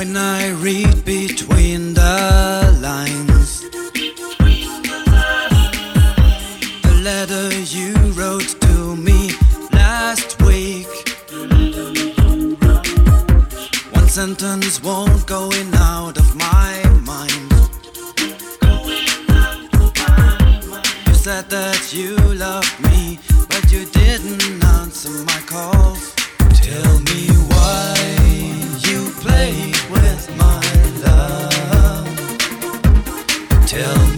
When I read between the lines, the letter you wrote to me last week. One sentence won't go in out of my mind. You said that you loved me, but you didn't answer my calls. tell me.